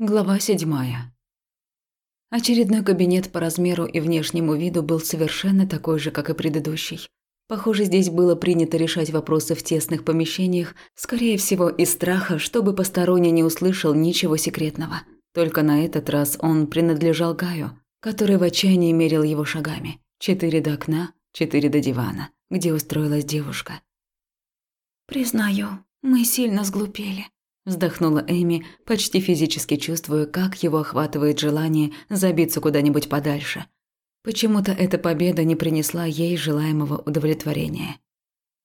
Глава седьмая. Очередной кабинет по размеру и внешнему виду был совершенно такой же, как и предыдущий. Похоже, здесь было принято решать вопросы в тесных помещениях, скорее всего, из страха, чтобы посторонний не услышал ничего секретного. Только на этот раз он принадлежал Гаю, который в отчаянии мерил его шагами. Четыре до окна, четыре до дивана, где устроилась девушка. «Признаю, мы сильно сглупели», Вздохнула Эми, почти физически чувствуя, как его охватывает желание забиться куда-нибудь подальше. Почему-то эта победа не принесла ей желаемого удовлетворения.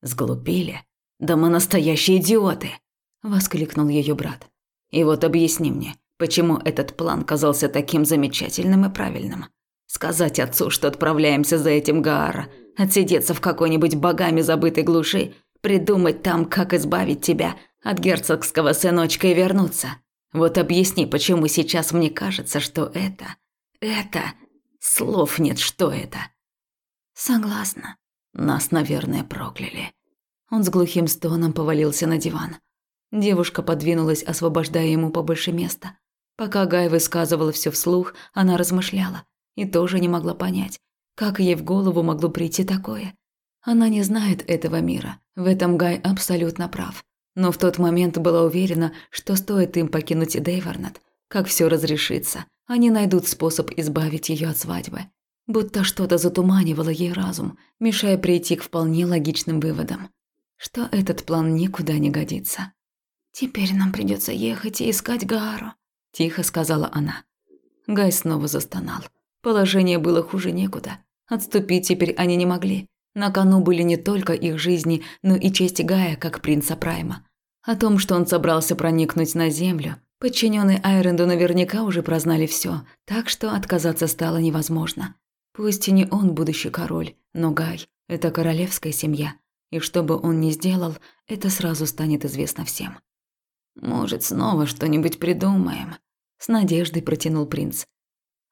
«Сглупили? Да мы настоящие идиоты!» – воскликнул ее брат. «И вот объясни мне, почему этот план казался таким замечательным и правильным? Сказать отцу, что отправляемся за этим Гаара, отсидеться в какой-нибудь богами забытой глуши, придумать там, как избавить тебя – от герцогского сыночка и вернуться. Вот объясни, почему сейчас мне кажется, что это... Это... Слов нет, что это. Согласна. Нас, наверное, прокляли. Он с глухим стоном повалился на диван. Девушка подвинулась, освобождая ему побольше места. Пока Гай высказывала все вслух, она размышляла и тоже не могла понять, как ей в голову могло прийти такое. Она не знает этого мира, в этом Гай абсолютно прав. Но в тот момент была уверена, что стоит им покинуть Дейварнет, как все разрешится, они найдут способ избавить ее от свадьбы. Будто что-то затуманивало ей разум, мешая прийти к вполне логичным выводам. Что этот план никуда не годится. «Теперь нам придется ехать и искать Гаару», – тихо сказала она. Гай снова застонал. Положение было хуже некуда. Отступить теперь они не могли. На кону были не только их жизни, но и честь Гая как принца Прайма. О том, что он собрался проникнуть на землю, подчиненные Айренду наверняка уже прознали все, так что отказаться стало невозможно. Пусть и не он будущий король, но Гай – это королевская семья, и что бы он ни сделал, это сразу станет известно всем. «Может, снова что-нибудь придумаем?» – с надеждой протянул принц.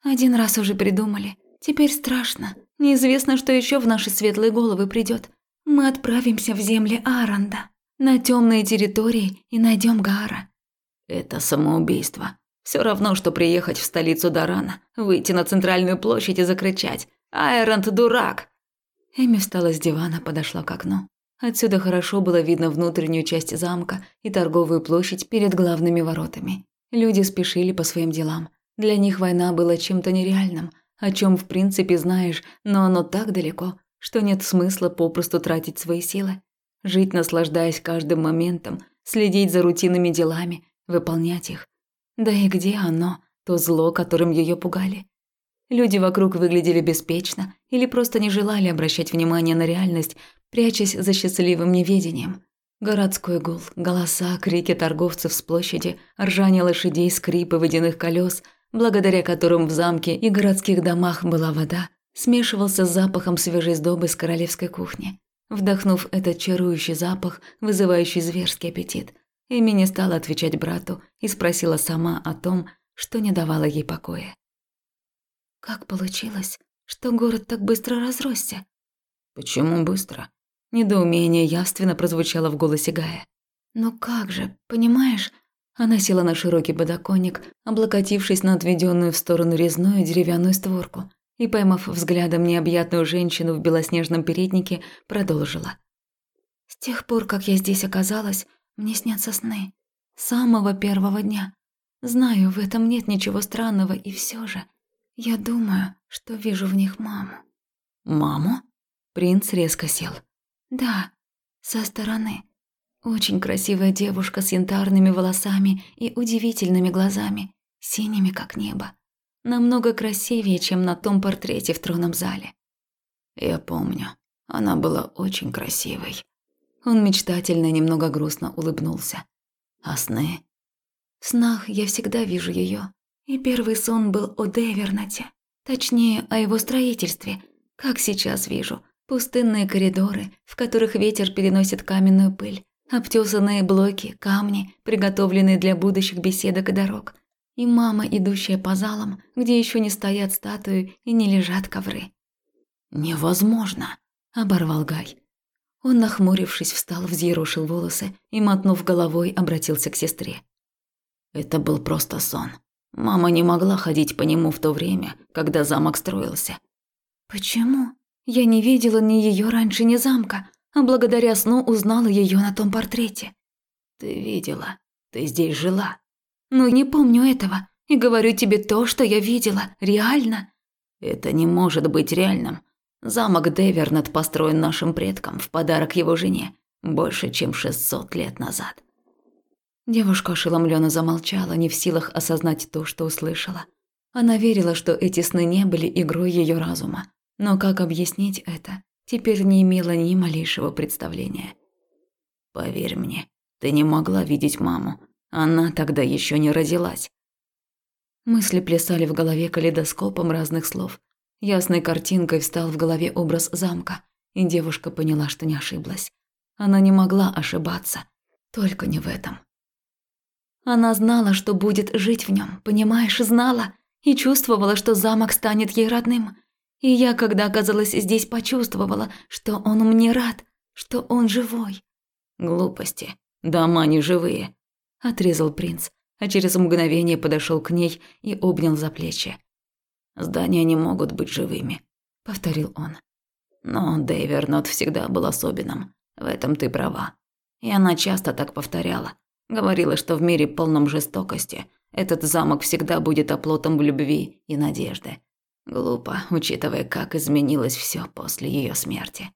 «Один раз уже придумали. Теперь страшно. Неизвестно, что еще в наши светлые головы придет. Мы отправимся в земли Аранда, на темные территории и найдем Гара. Это самоубийство. Все равно, что приехать в столицу Дарана, выйти на центральную площадь и закричать «Айронт, дурак!». Эми встала с дивана, подошла к окну. Отсюда хорошо было видно внутреннюю часть замка и торговую площадь перед главными воротами. Люди спешили по своим делам. Для них война была чем-то нереальным – о чем в принципе знаешь, но оно так далеко, что нет смысла попросту тратить свои силы. Жить, наслаждаясь каждым моментом, следить за рутинными делами, выполнять их. Да и где оно, то зло, которым ее пугали? Люди вокруг выглядели беспечно или просто не желали обращать внимание на реальность, прячась за счастливым неведением. Городской гул, голоса, крики торговцев с площади, ржание лошадей, скрипы водяных колес – благодаря которым в замке и городских домах была вода, смешивался с запахом свежей сдобы с королевской кухни. Вдохнув этот чарующий запах, вызывающий зверский аппетит, Эми не стала отвечать брату и спросила сама о том, что не давало ей покоя. «Как получилось, что город так быстро разросся?» «Почему быстро?» Недоумение явственно прозвучало в голосе Гая. «Ну как же, понимаешь, она села на широкий подоконник, облокотившись на отведенную в сторону резную деревянную створку, и, поймав взглядом необъятную женщину в белоснежном переднике, продолжила. «С тех пор, как я здесь оказалась, мне снятся сны. С самого первого дня. Знаю, в этом нет ничего странного, и все же я думаю, что вижу в них маму». «Маму?» Принц резко сел. «Да, со стороны. Очень красивая девушка с янтарными волосами и удивительными глазами, синими как небо. Намного красивее, чем на том портрете в тронном зале. Я помню, она была очень красивой. Он мечтательно и немного грустно улыбнулся. А сны? В снах я всегда вижу ее. И первый сон был о Девернате. Точнее, о его строительстве. Как сейчас вижу. Пустынные коридоры, в которых ветер переносит каменную пыль, обтесанные блоки, камни, приготовленные для будущих беседок и дорог, и мама, идущая по залам, где еще не стоят статуи и не лежат ковры. «Невозможно!» – оборвал Гай. Он, нахмурившись, встал, взъерошил волосы и, мотнув головой, обратился к сестре. «Это был просто сон. Мама не могла ходить по нему в то время, когда замок строился. Почему? Я не видела ни ее раньше, ни замка, а благодаря сну узнала ее на том портрете. Ты видела, ты здесь жила. Ну, не помню этого. И говорю тебе то, что я видела, реально. Это не может быть реальным. Замок Девернет построен нашим предкам в подарок его жене больше, чем 600 лет назад. Девушка ошеломленно замолчала, не в силах осознать то, что услышала. Она верила, что эти сны не были игрой ее разума, но как объяснить это, теперь не имела ни малейшего представления. «Поверь мне, ты не могла видеть маму. Она тогда еще не родилась». Мысли плясали в голове калейдоскопом разных слов. Ясной картинкой встал в голове образ замка, и девушка поняла, что не ошиблась. Она не могла ошибаться, только не в этом. Она знала, что будет жить в нем, понимаешь, знала, и чувствовала, что замок станет ей родным. И я, когда оказалась здесь, почувствовала, что он мне рад, что он живой. Глупости. Дома не живые, отрезал принц, а через мгновение подошел к ней и обнял за плечи. Здания не могут быть живыми, повторил он. Но Дейвернот всегда был особенным. В этом ты права. И она часто так повторяла. Говорила, что в мире полном жестокости этот замок всегда будет оплотом любви и надежды. Глупо, учитывая, как изменилось все после ее смерти.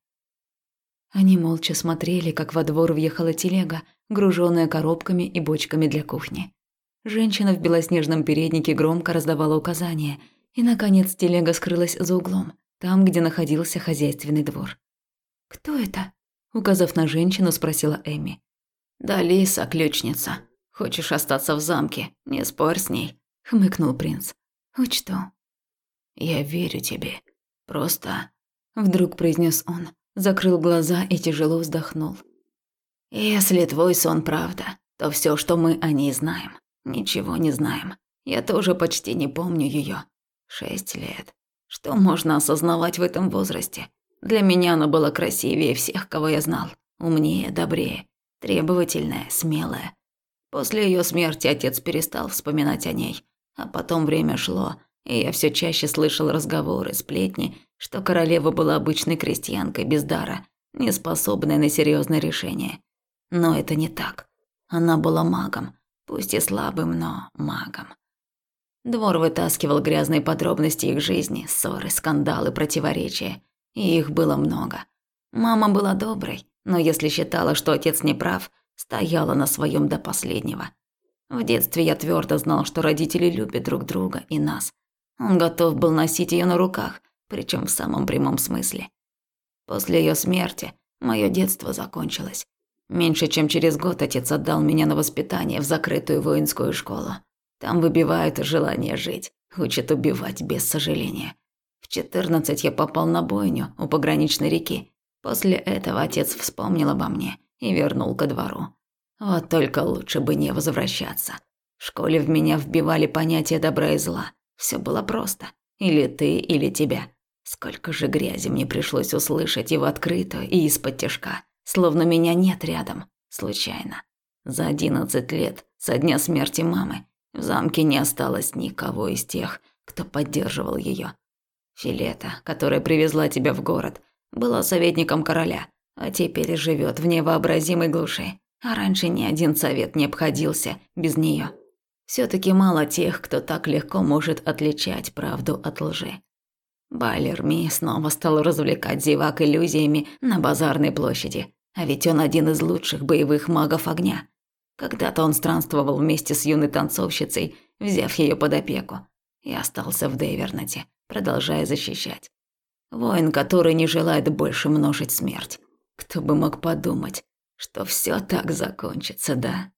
Они молча смотрели, как во двор въехала телега, груженная коробками и бочками для кухни. Женщина в белоснежном переднике громко раздавала указания, и, наконец, телега скрылась за углом, там, где находился хозяйственный двор. «Кто это?» – указав на женщину, спросила Эми. «Да Лиса, ключница. Хочешь остаться в замке? Не спорь с ней», – хмыкнул принц. «Учту». «Я верю тебе. Просто...» Вдруг произнес он, закрыл глаза и тяжело вздохнул. «Если твой сон правда, то все, что мы о ней знаем, ничего не знаем. Я тоже почти не помню ее. Шесть лет. Что можно осознавать в этом возрасте? Для меня она была красивее всех, кого я знал. Умнее, добрее. Требовательная, смелая. После ее смерти отец перестал вспоминать о ней. А потом время шло, и я все чаще слышал разговоры, сплетни, что королева была обычной крестьянкой без дара, не способной на серьезное решение. Но это не так. Она была магом, пусть и слабым, но магом. Двор вытаскивал грязные подробности их жизни, ссоры, скандалы, противоречия. И их было много. Мама была доброй, но если считала, что отец не прав, стояла на своем до последнего. В детстве я твердо знал, что родители любят друг друга и нас. Он готов был носить ее на руках, причем в самом прямом смысле. После ее смерти мое детство закончилось. Меньше чем через год отец отдал меня на воспитание в закрытую воинскую школу. Там выбивают желание жить, учат убивать без сожаления. В 14 я попал на бойню у пограничной реки После этого отец вспомнил обо мне и вернул ко двору. Вот только лучше бы не возвращаться. В школе в меня вбивали понятие добра и зла. Все было просто. Или ты, или тебя. Сколько же грязи мне пришлось услышать и в открытую, и из-под тяжка. Словно меня нет рядом. Случайно. За одиннадцать лет, со дня смерти мамы, в замке не осталось никого из тех, кто поддерживал ее. Филета, которая привезла тебя в город, была советником короля, а теперь живет в невообразимой глуши. А раньше ни один совет не обходился без нее. Все таки мало тех, кто так легко может отличать правду от лжи. Байлер снова стал развлекать зевак иллюзиями на базарной площади, а ведь он один из лучших боевых магов огня. Когда-то он странствовал вместе с юной танцовщицей, взяв ее под опеку, и остался в Дейвернете, продолжая защищать. Воин, который не желает больше множить смерть. Кто бы мог подумать, что все так закончится, да?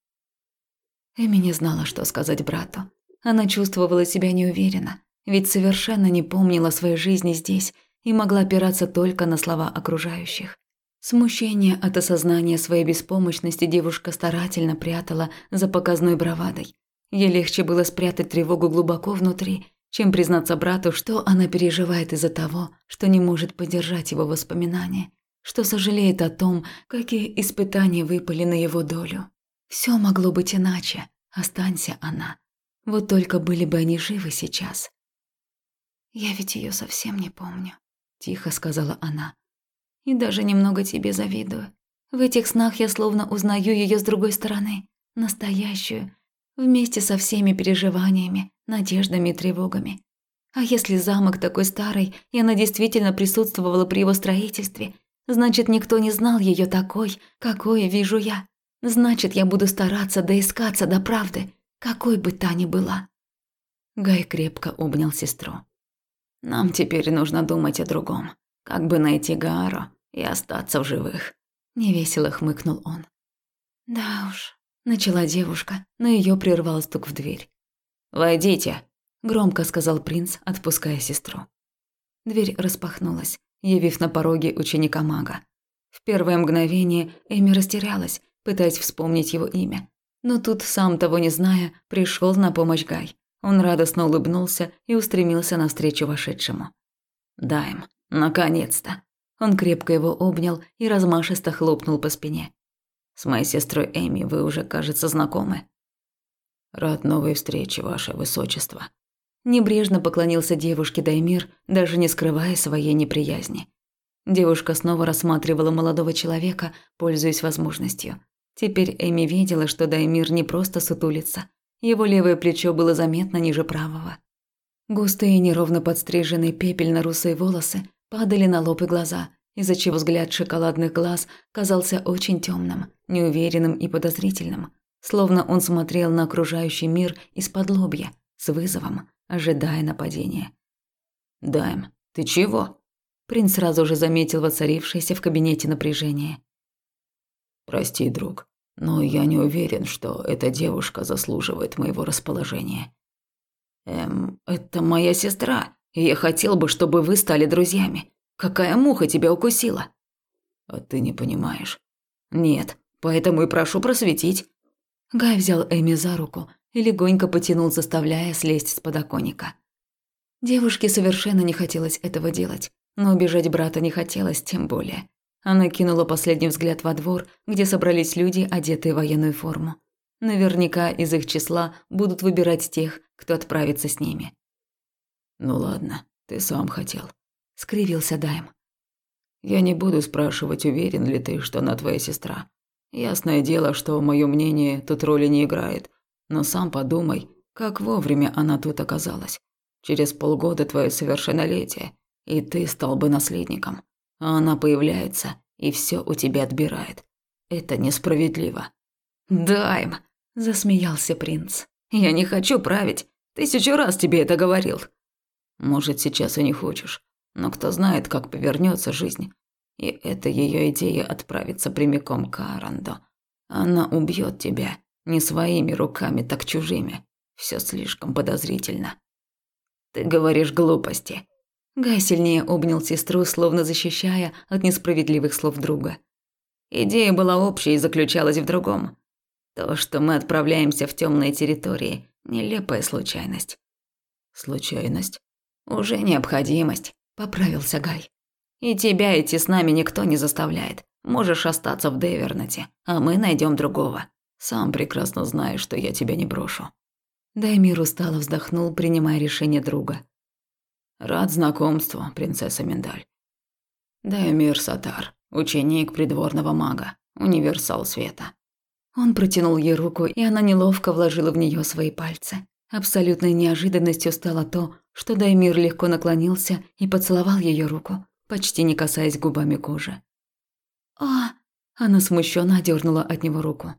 Эми не знала, что сказать брату. Она чувствовала себя неуверенно, ведь совершенно не помнила своей жизни здесь и могла опираться только на слова окружающих. Смущение от осознания своей беспомощности девушка старательно прятала за показной бравадой. Ей легче было спрятать тревогу глубоко внутри чем признаться брату, что она переживает из-за того, что не может поддержать его воспоминания, что сожалеет о том, какие испытания выпали на его долю. Все могло быть иначе, останься она. Вот только были бы они живы сейчас. «Я ведь ее совсем не помню», – тихо сказала она. «И даже немного тебе завидую. В этих снах я словно узнаю ее с другой стороны, настоящую, вместе со всеми переживаниями, надеждами и тревогами. А если замок такой старый, и она действительно присутствовала при его строительстве, значит, никто не знал ее такой, какой вижу я. Значит, я буду стараться доискаться до правды, какой бы та ни была. Гай крепко обнял сестру. Нам теперь нужно думать о другом. Как бы найти Гаару и остаться в живых. Невесело хмыкнул он. Да уж, начала девушка, но ее прервал стук в дверь. «Войдите», – громко сказал принц, отпуская сестру. Дверь распахнулась, явив на пороге ученика мага. В первое мгновение Эми растерялась, пытаясь вспомнить его имя. Но тут, сам того не зная, пришел на помощь Гай. Он радостно улыбнулся и устремился навстречу вошедшему. «Дайм, наконец-то!» Он крепко его обнял и размашисто хлопнул по спине. «С моей сестрой Эми вы уже, кажется, знакомы». «Рад новой встрече, ваше высочество». Небрежно поклонился девушке Даймир, даже не скрывая своей неприязни. Девушка снова рассматривала молодого человека, пользуясь возможностью. Теперь Эми видела, что Даймир не просто сутулится. Его левое плечо было заметно ниже правого. Густые, неровно подстриженные пепельно-русые волосы падали на лоб и глаза, из-за чего взгляд шоколадных глаз казался очень темным, неуверенным и подозрительным, словно он смотрел на окружающий мир из-под лобья, с вызовом, ожидая нападения. «Дайм, ты чего?» Принц сразу же заметил воцарившееся в кабинете напряжение. «Прости, друг, но я не уверен, что эта девушка заслуживает моего расположения. Эм, это моя сестра, и я хотел бы, чтобы вы стали друзьями. Какая муха тебя укусила? А ты не понимаешь. Нет, поэтому и прошу просветить. Гай взял Эми за руку и легонько потянул, заставляя слезть с подоконника. Девушке совершенно не хотелось этого делать, но убежать брата не хотелось тем более. Она кинула последний взгляд во двор, где собрались люди, одетые в военную форму. Наверняка из их числа будут выбирать тех, кто отправится с ними. «Ну ладно, ты сам хотел», – скривился Дайм. «Я не буду спрашивать, уверен ли ты, что она твоя сестра. Ясное дело, что мое мнение тут роли не играет, но сам подумай, как вовремя она тут оказалась. Через полгода твое совершеннолетие, и ты стал бы наследником а она появляется и все у тебя отбирает. Это несправедливо. Дайм, засмеялся принц. Я не хочу править. Тысячу раз тебе это говорил. Может, сейчас и не хочешь, но кто знает, как повернется жизнь. И это ее идея отправиться прямиком к Арандо. Она убьет тебя не своими руками, так чужими. Все слишком подозрительно. Ты говоришь глупости. Гай сильнее обнял сестру, словно защищая от несправедливых слов друга. Идея была общей и заключалась в другом. То, что мы отправляемся в темные территории – нелепая случайность. Случайность? Уже необходимость, поправился Гай. И тебя идти с нами никто не заставляет. Можешь остаться в Девернете, а мы найдем другого. Сам прекрасно знаешь, что я тебя не брошу. Даймир устало вздохнул, принимая решение друга. Рад знакомству, принцесса Миндаль. Даймир Сатар, ученик придворного мага, универсал света. Он протянул ей руку, и она неловко вложила в нее свои пальцы. Абсолютной неожиданностью стало то, что Даймир легко наклонился и поцеловал ее руку, почти не касаясь губами кожи. «А...» – она смущенно одернула от него руку.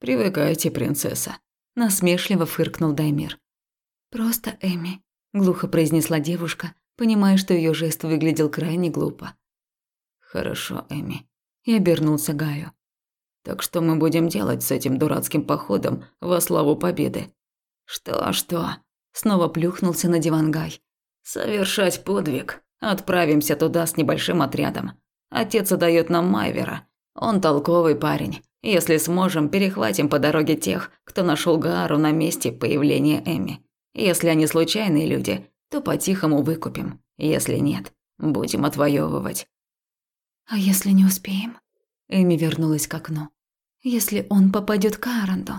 «Привыкайте, принцесса», – насмешливо фыркнул Даймир. «Просто Эми», глухо произнесла девушка, понимая, что ее жест выглядел крайне глупо. Хорошо, Эми. И обернулся Гаю. Так что мы будем делать с этим дурацким походом во славу победы? Что, что? Снова плюхнулся на диван Гай. Совершать подвиг. Отправимся туда с небольшим отрядом. Отец отдает нам Майвера. Он толковый парень. Если сможем, перехватим по дороге тех, кто нашел Гаару на месте появления Эми. Если они случайные люди, то по-тихому выкупим. Если нет, будем отвоевывать. А если не успеем? Эми вернулась к окну. Если он попадет к Аранду?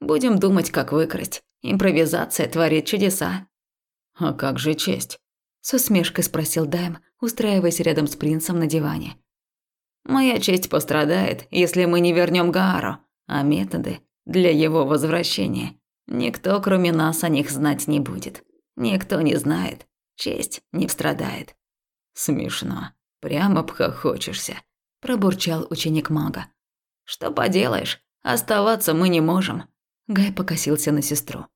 Будем думать, как выкрасть. Импровизация творит чудеса. А как же честь? С усмешкой спросил Дайм, устраиваясь рядом с принцем на диване. Моя честь пострадает, если мы не вернем Гаару, а методы для его возвращения никто, кроме нас, о них знать не будет. Никто не знает, честь не страдает. Смешно. Прямо обхохочешься, пробурчал ученик мага. Что поделаешь, оставаться мы не можем. Гай покосился на сестру.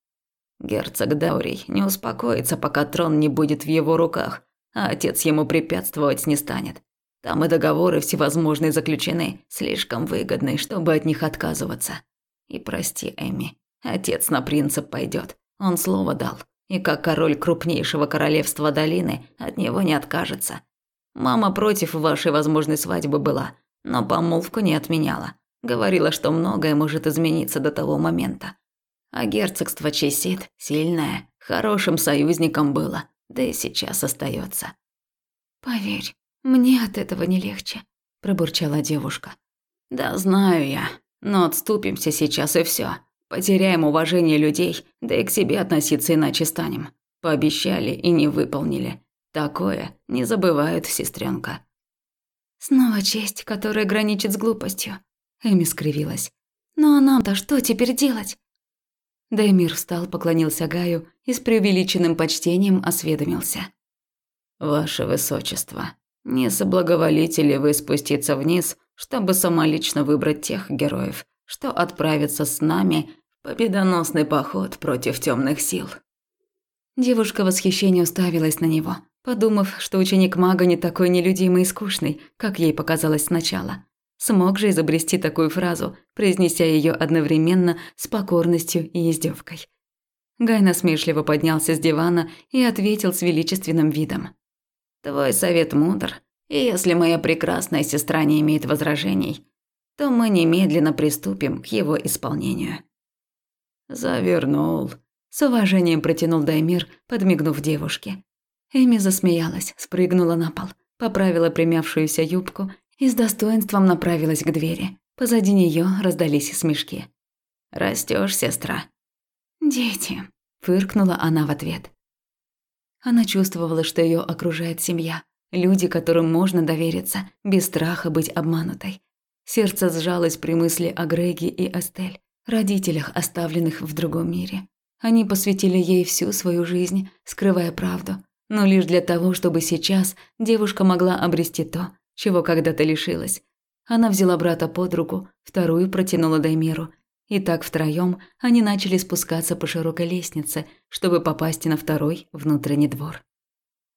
Герцог Даурий не успокоится, пока трон не будет в его руках, а отец ему препятствовать не станет. Там и договоры всевозможные заключены, слишком выгодные, чтобы от них отказываться. И прости, Эми, отец на принцип пойдет. Он слово дал, и как король крупнейшего королевства долины от него не откажется. Мама против вашей возможной свадьбы была, но помолвку не отменяла. Говорила, что многое может измениться до того момента. А герцогство Чесит сильное, хорошим союзником было, да и сейчас остается. Поверь, мне от этого не легче, пробурчала девушка. Да знаю я, но отступимся сейчас и все. Потеряем уважение людей, да и к себе относиться иначе станем. Пообещали и не выполнили. Такое не забывают, сестренка. Снова честь, которая граничит с глупостью. Эми скривилась. Ну а нам-то что теперь делать? Даймир встал, поклонился Гаю и с преувеличенным почтением осведомился. «Ваше Высочество, не соблаговолите ли вы спуститься вниз, чтобы самолично выбрать тех героев, что отправятся с нами в победоносный поход против темных сил?» Девушка в восхищении уставилась на него, подумав, что ученик мага не такой нелюдимый и скучный, как ей показалось сначала. Смог же изобрести такую фразу, произнеся ее одновременно с покорностью и издевкой. Гай насмешливо поднялся с дивана и ответил с величественным видом. Твой совет мудр, и если моя прекрасная сестра не имеет возражений, то мы немедленно приступим к его исполнению. Завернул. С уважением протянул Даймир, подмигнув девушке. Эми засмеялась, спрыгнула на пол, поправила примявшуюся юбку и с достоинством направилась к двери. Позади нее раздались смешки. Растешь, сестра. Дети, фыркнула она в ответ. Она чувствовала, что ее окружает семья, люди, которым можно довериться, без страха быть обманутой. Сердце сжалось при мысли о Греге и Астель, родителях, оставленных в другом мире. Они посвятили ей всю свою жизнь, скрывая правду, но лишь для того, чтобы сейчас девушка могла обрести то, чего когда-то лишилась. Она взяла брата под руку, вторую протянула Даймиру и так втроем они начали спускаться по широкой лестнице, чтобы попасть на второй внутренний двор.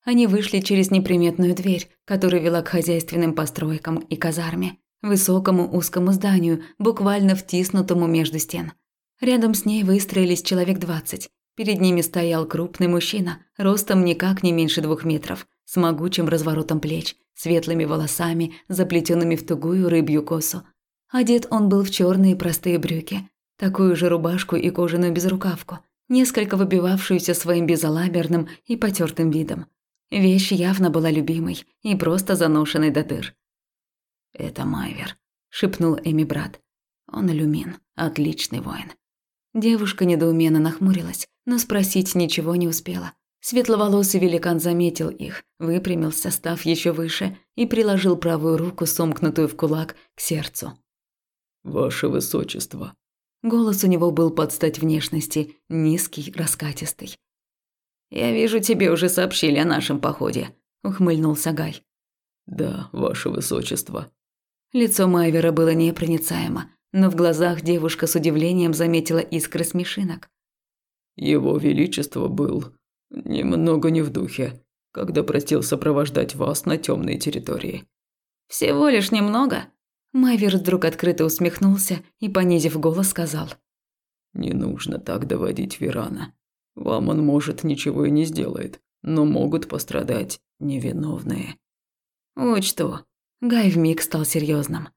Они вышли через неприметную дверь, которая вела к хозяйственным постройкам и казарме, высокому узкому зданию, буквально втиснутому между стен. Рядом с ней выстроились человек двадцать. Перед ними стоял крупный мужчина, ростом никак не меньше двух метров, с могучим разворотом плеч, светлыми волосами, заплетенными в тугую рыбью косу, Одет он был в черные простые брюки, такую же рубашку и кожаную безрукавку, несколько выбивавшуюся своим безалаберным и потертым видом. Вещь явно была любимой и просто заношенной до дыр. «Это Майвер», – шепнул Эми брат. «Он иллюмин, отличный воин». Девушка недоуменно нахмурилась, но спросить ничего не успела. Светловолосый великан заметил их, выпрямился, став еще выше, и приложил правую руку, сомкнутую в кулак, к сердцу. «Ваше высочество». Голос у него был под стать внешности, низкий, раскатистый. «Я вижу, тебе уже сообщили о нашем походе», – ухмыльнулся Гай. «Да, ваше высочество». Лицо Майвера было непроницаемо, но в глазах девушка с удивлением заметила искры смешинок. «Его Величество был немного не в духе, когда просил сопровождать вас на темные территории». «Всего лишь немного?» Майвер вдруг открыто усмехнулся и, понизив голос, сказал. «Не нужно так доводить Верана. Вам он, может, ничего и не сделает, но могут пострадать невиновные». «Учту». Гай вмиг стал серьезным.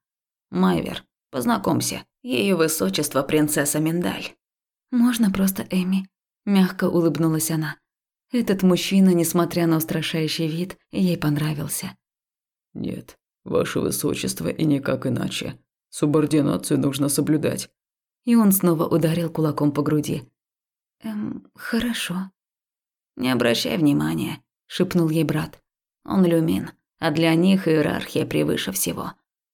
«Майвер, познакомься, ее высочество принцесса Миндаль». «Можно просто Эми?» – мягко улыбнулась она. Этот мужчина, несмотря на устрашающий вид, ей понравился. «Нет, Ваше высочество и никак иначе. Субординацию нужно соблюдать. И он снова ударил кулаком по груди. Эм, хорошо. Не обращай внимания, шепнул ей брат. Он люмин, а для них иерархия превыше всего.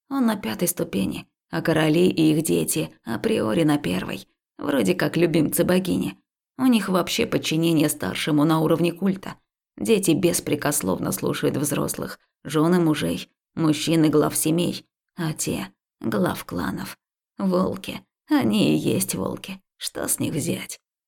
Он на пятой ступени, а короли и их дети априори на первой. Вроде как любимцы богини. У них вообще подчинение старшему на уровне культа. Дети беспрекословно слушают взрослых, жены мужей, мужчины глав семей, а те – глав кланов. Волки. Они и есть волки. Что с них взять?